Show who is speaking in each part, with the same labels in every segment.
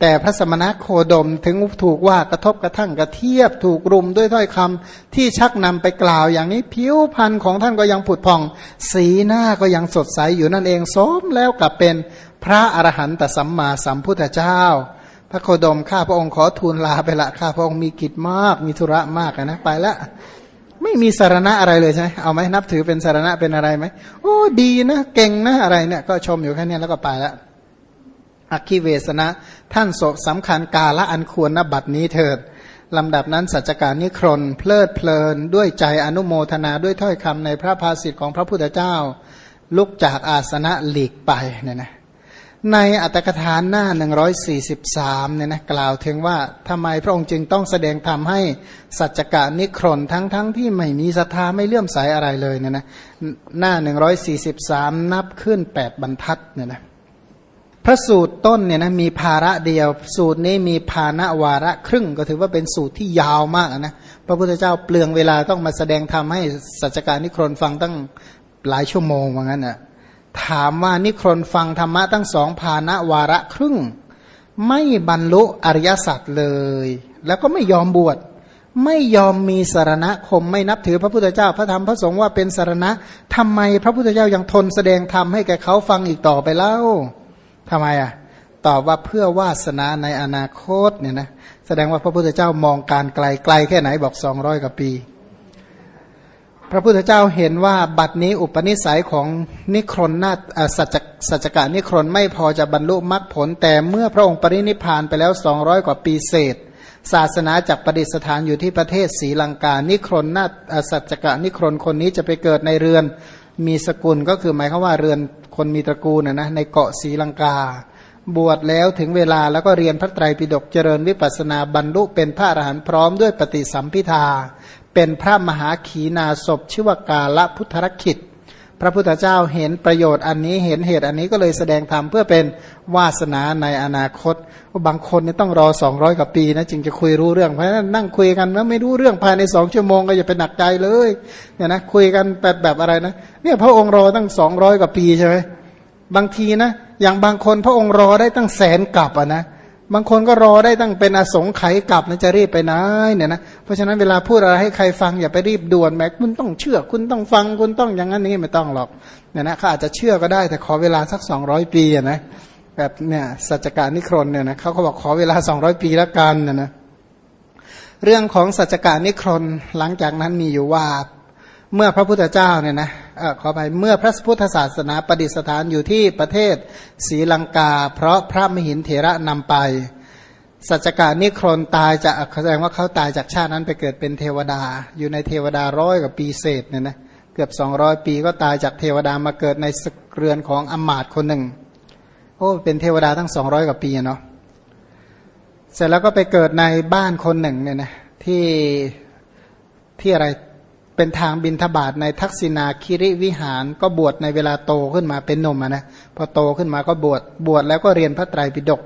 Speaker 1: แต่พระสมณะโคดมถึงถูกว่ากระทบกระทั่งกระเทียบถูกรุมด้วยถ้อยคำที่ชักนำไปกล่าว อย่างนี้ผิวพรรณของท่านก็ยังผุดผ่อง สีหน้าก็ยังสดใสอยู่นั่นเองสมแล้วกับเป็นพระอรหันตสัมมาสัมพุทธเจ้า พระโคดมข้าพระองค์ขอทูลลาไปละข้าพระองค์มีกิจมากมีธุระมากนะไปละไม่มีสารณะอะไรเลยใช่ไหมเอาไหมนับถือเป็นสารณะเป็นอะไรไหมโอ้ดีนะเก่งนะอะไรเนี่ยก็ชมอยู่แค่นี้แล้วก็ไปละ อักขิเวสนะ ท่านโสสำคัญกาละอันควรนบัดนี้เถิดลำดับนั้นสัจการนิครนเพลิดเพลินด้วยใจอนุโมทนาด้วยถ้อยคำในพระภาสิทธิ์ของพระพุทธเจ้า ลุกจากอาสนะหลีกไปเนี่ยนะในอัตถกถานหน้า 143เนี่ยนะกล่าวถึงว่าทำไมพระองค์จึงต้องแสดงธรรมให้สัจการนิครนทั้งๆทที่ไม่มีศรัทธาไม่เลื่อมใสอะไรเลยเนี่ยนะหน้า 143 นับขึ้น 8 บรรทัดเนี่ยนะ พระสูตรต้นเนี่ยนะมีภาระเดียว สูตรนี้มีภาณวาระครึ่ง ก็ถือว่าเป็นสูตรที่ยาวมากนะพระพุทธเจ้าเปลืองเวลาต้องมาแสดงธรรมให้สัจการนิครนฟังตั้งหลายชั่วโมงว่างั้นนะ่ะถามว่านิครนฟังธรรมะตั้งสองภาณวาระครึ่ง ไม่บรรลุอริยสัจเลย แล้วก็ไม่ยอมบวชไม่ยอมมีสารณคมไม่นับถือพระพุทธเจ้าพระธรรมพระสงฆ์ว่าเป็นสารณะทำไมพระพุทธเจ้ายังทนแสดงธรรมให้แกเขาฟังอีกต่อไปเล่า ทำไมอะ ตอบว่าเพื่อวาสนาในอนาคตเนี่ยนะแสดงว่าพระพุทธเจ้ามองการไกลไกลแค่ไหนบอกสองร้อยกว่าปี พระพุทธเจ้าเห็นว่าบัดนี้อุปนิสัยของนิครนนาสัจสัจกะนิครนไม่พอจะบรรลุมรรคผล แต่เมื่อพระองค์ปรินิพานไปแล้วสองร้อยกว่าปีเศษศาสนาจากประดิษฐานอยู่ที่ประเทศศรีลังกา นิครนนาสัจกะนิครนคนนี้จะไปเกิดในเรือนมีสกุลก็คือหมายความว่าเรือน คนมีตระกูลนะนะในเกาะศรีลังกา บวชแล้วถึงเวลาแล้วก็เรียนพระไตรปิฎกเจริญวิปัสนาบรรลุเป็นพระอรหันต์พร้อมด้วยปฏิสัมพิทาเป็นพระมหาขีนาศพชื่อว่ากาละพุทธรคิต พระพุทธเจ้าเห็นประโยชน์อันนี้เห็นเหตุอันนี้ก็เลยแสดงธรรมเพื่อเป็นวาสนาในอนาคตบางคนนี่ต้องรอสองร้อยกว่าปีนะจึงจะคุยรู้เรื่องเพราะฉะนั้นนั่งคุยกันแล้วไม่รู้เรื่องภายในสองชั่วโมงก็อย่าไปหนักใจเลยเนี่ยนะคุยกันแบบแบบอะไรนะเนี่ยพระองค์รอตั้งสองร้อยกว่าปีใช่ไหมบางทีนะอย่างบางคนพระองค์รอได้ตั้งแสนกลับอะนะ บางคนก็รอได้ตั้งเป็นอสงไขยกลับนะจะรีบไปไหนเนี่ยนะเพราะฉะนั้นเวลาพูดอะไรให้ใครฟังอย่าไปรีบด่วนแม้คุณต้องเชื่อ คุณต้องฟังคุณต้องอย่างนั้นนี้ไม่ต้องหรอกเนี่ยนะเขาอาจจะเชื่อก็ได้แต่ขอเวลาสักสองร้อยปีนะแบบเนี่ยสัจการนิครนเนี่ยนะเขาก็บอกขอเวลาสองร้อยปีล้วกันนะนะเรื่องของสัจการนิครนหลังจากนั้นมีอยู่ว่าเมื่อพระพุทธเจ้าเนี่ยนะ ขอไปเมื่อพระพุทธศาสนาประดิษฐานอยู่ที่ประเทศศรีลังกา เพราะพระมหินเถระนำไป สัจการนิครนตายจากแสดงว่าเขาตายจากชาตินั้นไปเกิดเป็นเทวดา อยู่ในเทวดาร้อยกว่าปีเศษเนี่ยนะเกือบสองร้อยปีก็ตายจากเทวดามาเกิดในสเรือนของอมาตคนหนึ่งโอ้เป็นเทวดาทั้งสองร้อยกว่าปีเนาะเสร็จแล้วก็ไปเกิดในบ้านคนหนึ่งเนี่ยนะที่ที่อะไร เป็นทางบินทบาทในทักษิณาคิริวิหาร ก็บวชในเวลาโตขึ้นมาเป็นนมนะพอโตขึ้นมาก็บวชบวชแล้วก็เรียนพระไตรปิฎก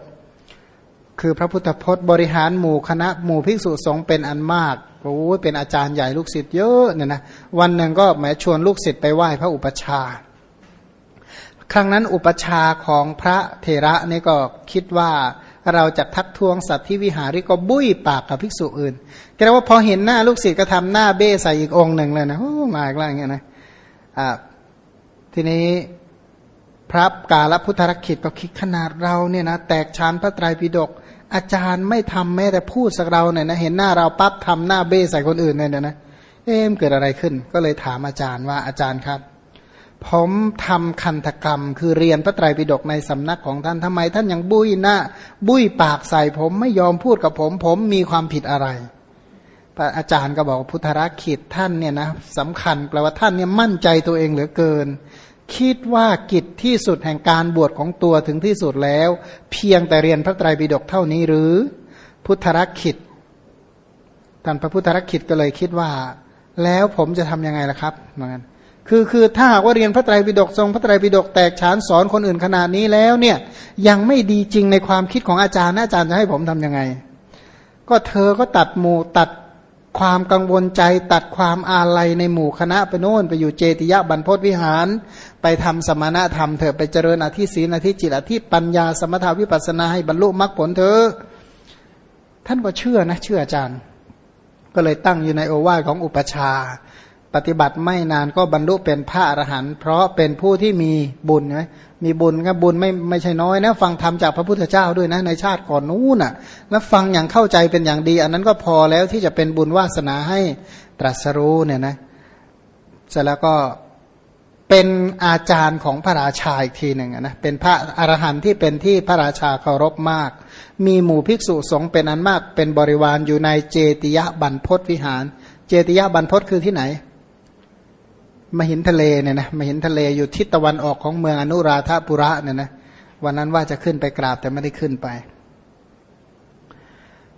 Speaker 1: คือพระพุทธพจน์บริหารหมู่คณะหมู่ภิกษุสงฆ์เป็นอันมากโอ้เป็นอาจารย์ใหญ่ลูกศิษย์เยอะเนี่ยนะวันหนึ่งก็แหมชวนลูกศิษย์ไปไหว้พระอุปชา ครั้งนั้นอุปชาของพระเทระนี่ก็คิดว่า เราจะทักท้วงสัตว์ที่วิหาริก็บุ้ยปากกับภิกษุอื่นก็เรียกว่าพอเห็นหน้าลูกศิษย์ก็ทำหน้าเบ้ใส่อีกองหนึ่งเลยนะโอ้มาอีกแล้วอย่างเงี้ยนะอ่าทีนี้พระกาลพุทธรคิดก็คิดขนาดเราเนี่ยนะแตกชานพระไตรปิฎกอาจารย์ไม่ทำแม้แต่พูดสักเราเนี่ยนะเห็นหน้าเราปั๊บทำหน้าเบ้ใส่คนอื่นเนี่ยนะเอ๊มเกิดอะไรขึ้น ก็เลยถามอาจารย์ว่าอาจารย์ครับ ผมทำคันธกรรม คือเรียนพระไตรปิฎกในสำนักของท่านทำไม ท่านยังบุ้ยหน้า บุ้ยปากใส่ผมไม่ยอมพูดกับผม ผมมีความผิดอะไรอาจารย์ก็บอกพุทธรักขิดท่านเนี่ยนะสำคัญแปลว่าท่านเนี่ยมั่นใจตัวเองเหลือเกิน คิดว่ากิจที่สุดแห่งการบวชของตัวถึงที่สุดแล้ว เพียงแต่เรียนพระไตรปิฎกเท่านี้หรือ พุทธรักขิดท่านพระพุทธรักขิดก็เลยคิดว่า แล้วผมจะทํำยังไงล่ะครับเหมือนกัน คือคือถ้าหากว่าเรียนพระไตรปิฎกทรงพระไตรปิฎกแตกฉานสอนคนอื่นขนาดนี้แล้วเนี่ยยังไม่ดีจริงในความคิดของอาจารย์อาจารย์จะให้ผมทํำยังไง ก็เธอก็ตัดหมู่ตัดความกังวลใจตัดความอาลัยในหมู่คณะไปโน่นไปอยู่เจติยะบรรพตวิหาร ไปทำสมณธรรมเถอะไปเจริญอธิศีนอธิจิตอธิปัญญาสมถาวิปัสนาให้บรรลุมรรคผลเถอะท่านก็เชื่อนะเชื่ออาจารย์ ก็เลยตั้งอยู่ในโอวาทของอุปชา ปฏิบัติไม่นานก็บรรลุเป็นพระอรหันต์เพราะเป็นผู้ที่มีบุญนะมีบุญก็บุญไม่ไม่ใช่น้อยนะ ฟังธรรมจากพระพุทธเจ้าด้วยนะในชาติก่อนนู้นน่ะ แล้วฟังอย่างเข้าใจเป็นอย่างดี อันนั้นก็พอแล้วที่จะเป็นบุญวาสนาให้ตรัสรู้เนี่ยนะเสร็จแล้วก็เป็นอาจารย์ของพระราชาอีกทีหนึ่งนะเป็นพระอรหันต์ที่เป็นที่พระราชาเคารพมาก มีหมู่ภิกษุสงฆ์เป็นอันมาก เป็นบริวารอยู่ในเจติยะบรรพศวิหาร เจติยะบรรพศคือที่ไหน มหินทะเลเนี่ยนะมหินทะเลอยู่ทิศตะวันออกของเมืองอนุราธาปุระเนี่ยนะวันนั้นว่าจะขึ้นไปกราบแต่ไม่ได้ขึ้นไป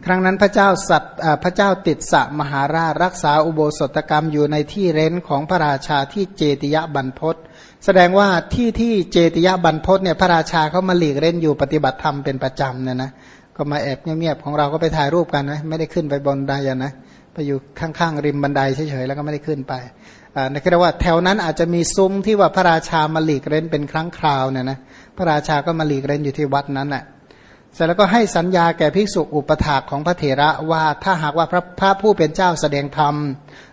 Speaker 1: ครั้งนั้นพระเจ้าสัตพระเจ้าติดสะมหาราชรักษาอุโบสถกรรมอยู่ในที่เร้นของพระราชาที่เจติยบรรพศแสดงว่าที่ที่เจติยบรรพศเนี่ยพระราชาเขามาหลีกเล่นอยู่ปฏิบัติธรรมเป็นประจำเนี่ยนะ ก็มาแอบเงียบๆของเราก็ไปถ่ายรูปกันนะไม่ได้ขึ้นไปบนไดนะไปอยู่ข้างๆริมบันไดเฉยๆแล้วก็ไม่ได้ขึ้นไปนะคือว่าแถวนั้นอาจจะมีซุ้มที่ว่าพระราชามาหลีกเล่นเป็นครั้งคราวเนี่ยนะพระราชาก็มาหลีกเล่นอยู่ที่วัดนั้นแหละเสร็จแล้วก็ให้สัญญาแก่ภิกษุอุปถากของพระเถระว่าถ้าหากว่าพระพระผู้เป็นเจ้าแสดงธรรม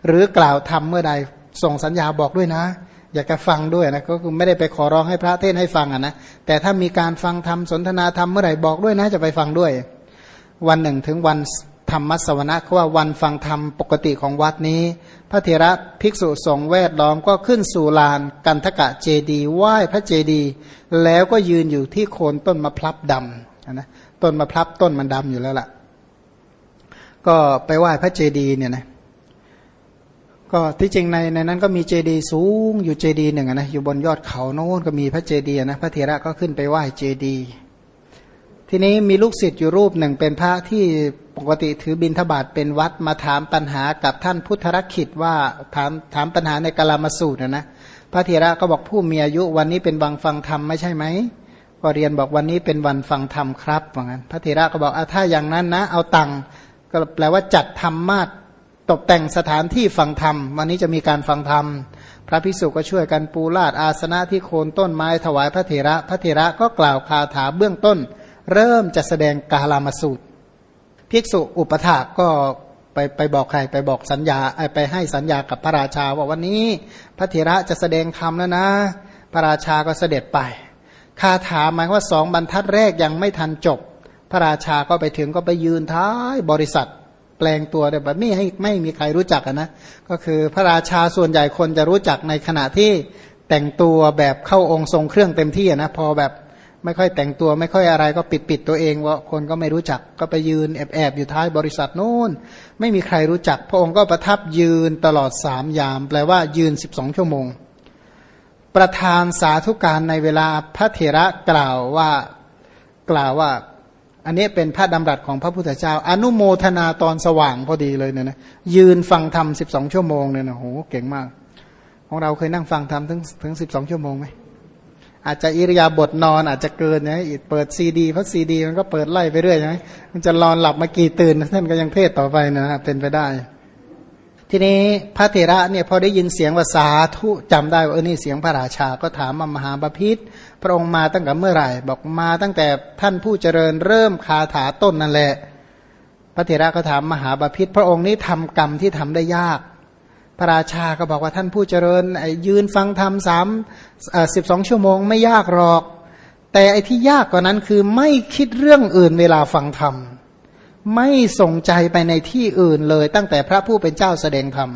Speaker 1: หรือกล่าวธรรมเมื่อใดส่งสัญญาบอกด้วยนะ อยากจะฟังด้วยนะก็คือไม่ได้ไปขอร้องให้พระเทศให้ฟังอะนะแต่ถ้ามีการฟังธรรมสนทนาธรรมเมื่อไหร่บอกด้วยนะจะไปฟังด้วย วันหนึ่งถึงวันธรรมสวนะเขาว่าวันฟังธรรมปกติของวัดนี้ พระเถระภิกษุสงฆ์แวดล้อมก็ขึ้นสู่ลานกันทกะเจดีไหว้พระเจดี แล้วก็ยืนอยู่ที่โคนต้นมะพร้าวดำนะต้นมะพร้าวต้นมันดำอยู่แล้วล่ะ ก็ไปไหว้พระเจดีเนี่ยนะ ก็ที่จริงในในนั้นก็มีเจดีสูงอยู่เจดีหนึ่งนะอยู่บนยอดเขาโน้นก็มีพระเจดีนะพระเถระก็ขึ้นไปไหว้เจดี ทีนี้มีลูกศิษย์อยู่รูปหนึ่งเป็นพระที่ปกติถือบินทบาทเป็นวัดมาถามปัญหากับท่านพุทธรักขิตว่าถามถามปัญหาในกลามาสูตรนะนะพระเถระก็บอกผู้มีอายุวันนี้เป็นวังฟังธรรมไม่ใช่ไหมก็เรียนบอกวันนี้เป็นวันฟังธรรมครับว่างั้น พระเถระก็บอกอถ้าอย่างนั้นนะ เอาตังก็แปลว่าจัดธรรมมาต ตกแต่งสถานที่ฟังธรรม วันนี้จะมีการฟังธรรม พระภิกษุก็ช่วยกันปูลาดอาสนะที่โคนต้นไม้ถวายพระเถระ พระเถระก็กล่าวคาถาเบื้องต้น เริ่มจะแสดงกาลามาสูตร ภิกษุอุปถากก็ไปไปบอกใครไปบอกสัญญาไปให้สัญญากับพระราชาว่าวันนี้พระเถระจะแสดงธรรมแล้วนะ พระราชาก็เสด็จไปคาถาหมายว่าสองบรรทัดแรกยังไม่ทันจบ พระราชาก็ไปถึงก็ไปยืนท้ายบริษัท แปลงตัวแบบไม่ให้ไม่มีใครรู้จักนะ ก็คือพระราชาส่วนใหญ่คนจะรู้จักในขณะที่แต่งตัวแบบเข้าองค์ทรงเครื่องเต็มที่นะพอแบบไม่ค่อยแต่งตัวไม่ค่อยอะไรก็ปิดปิดตัวเองว่าคนก็ไม่รู้จักก็ไปยืนแอบแอบอยู่ท้ายบริษัทนู้นไม่มีใครรู้จัก พระองค์ก็ประทับยืนตลอดสามยาม แปลว่ายืนสิบสองชั่วโมง ประธานสาธุการในเวลาพระเถระกล่าวว่ากล่าวว่า อันนี้เป็นพระดำรัสของพระพุทธเจ้า อนุโมทนาตอนสว่างพอดีเลยเนี่ยนะยืนฟังธรรมสิบสองชั่วโมงเนี่ยนะโหเก่งมาก ของเราเคยนั่งฟังธรรมถึงถึงสิบสองชั่วโมงไหมอาจจะอิริยาบถนอนอาจจะเกินนะเปิดซีดีเพราะซีดีมันก็เปิดไล่ไปเรื่อยใช่ไหมมันจะนอนหลับมากี่ตื่นท่านก็ยังเทศต่อไปนะเป็นไปได้ ทีนี้พระเถระเนี่ยพอได้ยินเสียงภาษาทุจำได้ว่าเออนี่เสียงพระราชาก็ถามมามหาบาพิษพระองค์มาตั้งแต่เมื่อไหร่ บอกมาตั้งแต่ท่านผู้เจริญเริ่มคาถาต้นนั่นแหละ พระเถระก็ถามมหาบาพิษพระองค์นี้ทำกรรมที่ทำได้ยาก พระราชาก็บอกว่าท่านผู้เจริญยืนฟังธรรมสามสิบสองชั่วโมงไม่ยากหรอก แต่ไอ้ที่ยากกว่านั้นคือไม่คิดเรื่องอื่นเวลาฟังธรรม ไม่ส่งใจไปในที่อื่นเลย ตั้งแต่พระผู้เป็นเจ้าแสดงธรรม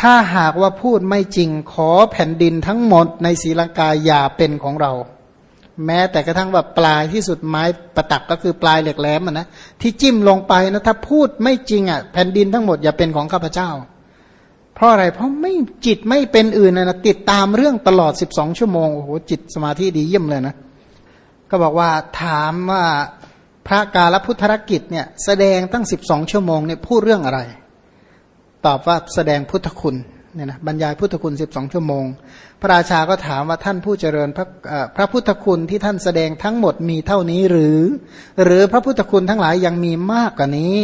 Speaker 1: ถ้าหากว่าพูดไม่จริงขอแผ่นดินทั้งหมดในศีลังกาอย่าเป็นของเรา แม้แต่กระทั่งว่าปลายที่สุดไม้ประตักก็คือปลายเหล็กแหลมนะที่จิ้มลงไปนะถ้าพูดไม่จริงอะแผ่นดินทั้งหมดอย่าเป็นของข้าพเจ้า เพราะอะไรเพราะไม่จิตไม่เป็นอื่นนะติดตามเรื่องตลอดสิบสองชั่วโมงโอ้โหจิตสมาธิดีเยี่ยมเลยนะก็บอกว่าถามว่า พระกาลพุทธรกิจเนี่ยแสดงตั้งสิบสองชั่วโมงเนี่ยพูดเรื่องอะไร ตอบว่าแสดงพุทธคุณเนี่ยนะบรรยายพุทธคุณสิบสองชั่วโมง พระราชาก็ถามว่าท่านผู้เจริญพระพระพุทธคุณที่ท่านแสดงทั้งหมดมีเท่านี้หรือ หรือพระพุทธคุณทั้งหลายยังมีมากกว่านี้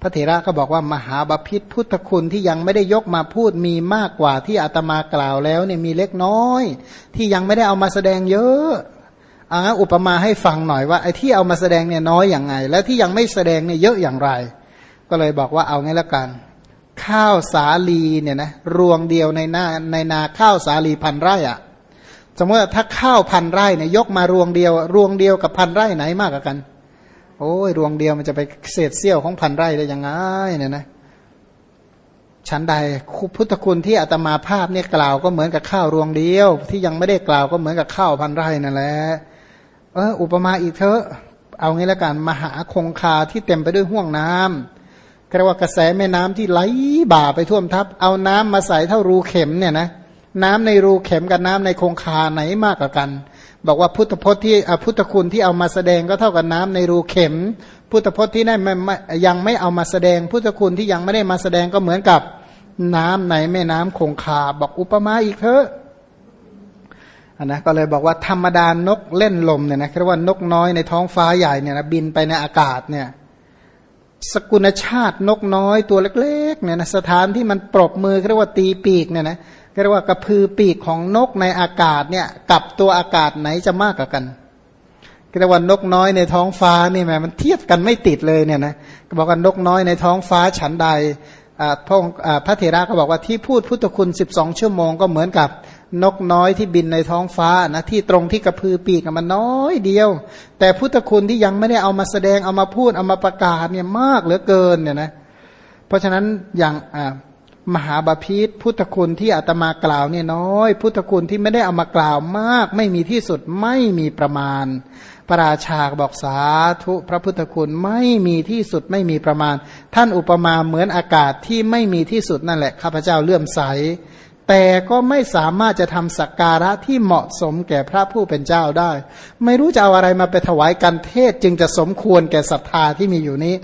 Speaker 1: พระเถระก็บอกว่ามหาบาพิษพุทธคุณที่ยังไม่ได้ยกมาพูดมีมากกว่าที่อาตมากล่าวแล้วเนี่ยมีเล็กน้อย ที่ยังไม่ได้เอามาแสดงเยอะ อาอุปมาให้ฟังหน่อยว่าไอ้ที่เอามาแสดงเนี่ยน้อยอย่างไง และที่ยังไม่แสดงเนี่ยเยอะอย่างไร ก็เลยบอกว่าเอางี้ละกัน ข้าวสาลีเนี่ยนะรวงเดียวในนาในนาข้าวสาลีพันไร่อะสมมติถ้าข้าวพันไร่เนี่ยยกมารวงเดียว รวงเดียวกับพันไร่ไหนมากกว่ากัน โอ้ยรวงเดียวมันจะไปเศษเสี้ยวของพันไร่ได้ยังไงเนี่ยนะชั้นใดพุทธคุณที่อาตมาภาพเนี่ยกล่าวก็เหมือนกับข้าวรวงเดียว ที่ยังไม่ได้กล่าวก็เหมือนกับข้าวพันไร่นั่นแหละ เอออุปมาอีกเถอะ เอางี้ละกันมหาคงคาที่เต็มไปด้วยห่วงน้ำเรียกว่ากระแสแม่น้ำที่ไหลบ่าไปท่วมทับ เอาน้ำมาใส่เท่ารูเข็มเนี่ยนะน้ำในรูเข็มกับน้ำในคงคาไหนมากกว่ากัน บอกว่าพุทธพจน์ที่พุทธคุณที่เอามาแสดงก็เท่ากับน้ำในรูเข็ม พุทธพจน์ที่ได้ยังไม่เอามาแสดง พุทธคุณที่ยังไม่ได้มาแสดงก็เหมือนกับน้ำในแม่น้ำคงคา บอกอุปมาอีกเถอะ นนะก็เลยบอกว่าธรรมดานกเล่นลมเนี่ยนะเรียกว่านกน้อยในท้องฟ้าใหญ่เนี่ยนะบินไปในอากาศเนี่ยสกุลชาตินกน้อยตัวเล็กๆเนี่ยนะสถานที่มันปรบมือเรียกว่าตีปีกเนี่ยนะเรียกว่ากระพือปีกของนกในอากาศเนี่ยกับตัวอากาศไหนจะมากกว่ากันเรียกว่านกน้อยในท้องฟ้านี่แหมมันเทียบกันไม่ติดเลยเนี่ยนะบอกว่านกน้อยในท้องฟ้าฉันใดพระพระเถระก็บอกว่าที่พูดพุทธคุณสิบสองชั่วโมงก็เหมือนกับ นกน้อยที่บินในท้องฟ้านะที่ตรงที่กระพือปีกมันน้อยเดียว แต่พุทธคุณที่ยังไม่ได้เอามาแสดงเอามาพูดเอามาประกาศเนี่ยมากเหลือเกินเนี่ยนะเพราะฉะนั้นอย่างมหาบาพิษพุทธคุณที่อาตมากล่าวเนี่ยน้อย พุทธคุณที่ไม่ได้เอามากล่าวมาก ไม่มีที่สุดไม่มีประมาณ พระราชาบอกสาธุพระพุทธคุณไม่มีที่สุดไม่มีประมาณ ท่านอุปมาเหมือนอากาศที่ไม่มีที่สุดนั่นแหละข้าพเจ้าเลื่อมใส แต่ก็ไม่สามารถจะทำสักการะที่เหมาะสมแก่พระผู้เป็นเจ้าได้ ไม่รู้จะเอาอะไรมาไปถวายกันเทศจึงจะสมควรแก่ศรัทธาที่มีอยู่นี้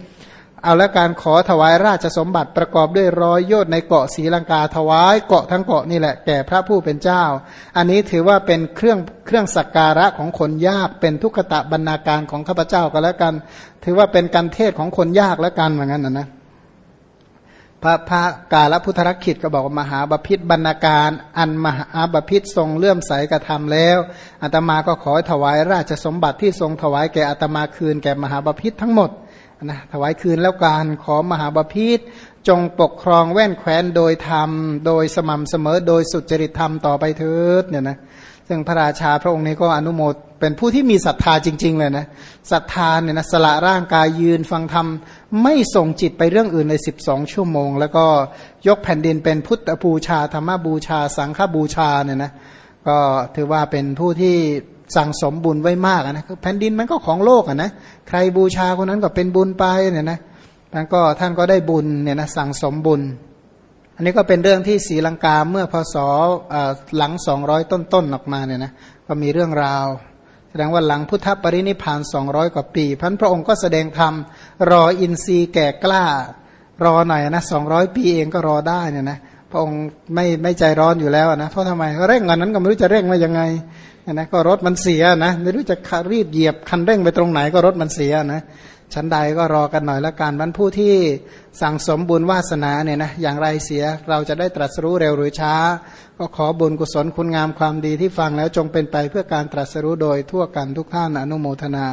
Speaker 1: เอาละการขอถวายราชสมบัติประกอบด้วยร้อยยอดในเกาะศรีลังกาถวายเกาะทั้งเกาะนี่แหละแก่พระผู้เป็นเจ้า อันนี้ถือว่าเป็นเครื่องเครื่องสักการะของคนยากเป็นทุกขตะบรรณาการของข้าพเจ้าก็แล้วกัน ถือว่าเป็นการเทศของคนยากแล้วกันเหมือนกันนะนะ พระพระกาลพุทธรักขิตก็บอกว่ามหาบพิษบรรณาการอันมหาบพิษทรงเลื่อมใสกระทำแล้วอาตมาก็ขอถวายราชสมบัติที่ทรงถวายแก่อาตมาคืนแก่มหาบพิษทั้งหมดนะถวายคืนแล้วการขอมหาบพิษจงปกครองแว่นแคว้นโดยธรรม โดยสม่ำเสมอโดยสุจริตธรรมต่อไปเถิดเนี่ยนะซึ่งพระราชาพระองค์นี้ก็อนุโมท เป็นผู้ที่มีศรัทธาจริง ๆ เลยนะศรัทธาเนี่ยนะสละร่างกายยืนฟังธรรม ไม่ส่งจิตไปเรื่องอื่นในสิบสองชั่วโมง แล้วก็ยกแผ่นดินเป็นพุทธบูชา ธรรมบูชา สังฆบูชาเนี่ยนะก็ถือว่าเป็นผู้ที่สั่งสมบุญไว้มากนะแผ่นดินมันก็ของโลกอะนะใครบูชาคนนั้นก็เป็นบุญไปเนี่ยนะท่านก็ท่านก็ได้บุญเนี่ยนะสั่งสมบุญ อันนี้ก็เป็นเรื่องที่ศรีลังกาเมื่อพศหลังสองร้อยต้นๆออกมาเนี่ยนะก็มีเรื่องราว แสดงว่าหลังพุทธปรินิพานสองร้อยกว่าปีพันพระองค์ก็แสดงธรรมรออินทรีย์แก่กล้า รอหน่อยนะสองร้อยปีเองก็รอได้เนี่ยนะพระองค์ไม่ไม่ใจร้อนอยู่แล้วนะเพราะทำไมเร่งอันนั้นก็ไม่รู้จะเร่งมายังไงนะก็รถมันเสียนะไม่รู้จะรีบเหยียบคันเร่งไปตรงไหนก็รถมันเสียนะ ชั้นใดก็รอกันหน่อยละกันวันผู้ที่สั่งสมบุญวาสนาเนี่ยนะอย่างไรเสียเราจะได้ตรัสรู้เร็วหรือช้า ก็ขอบุญกุศลคุณงามความดีที่ฟังแล้วจงเป็นไปเพื่อการตรัสรู้โดยทั่วกันทุกท่านอนุโมทนา